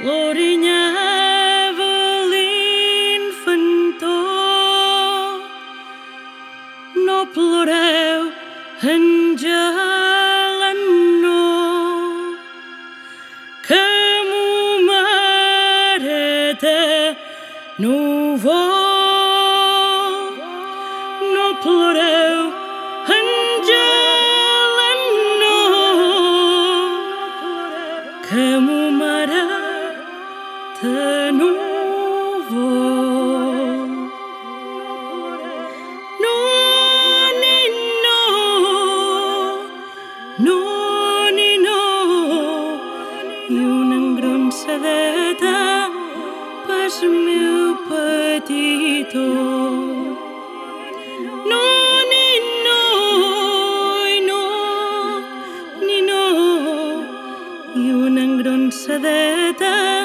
L'orinyava l'infantó. No ploreu, Angela, no, que mo mareta no vol. no ni no. I una engronçadeta pas meu petitó. No ni no i no ni no. I una engronçadeta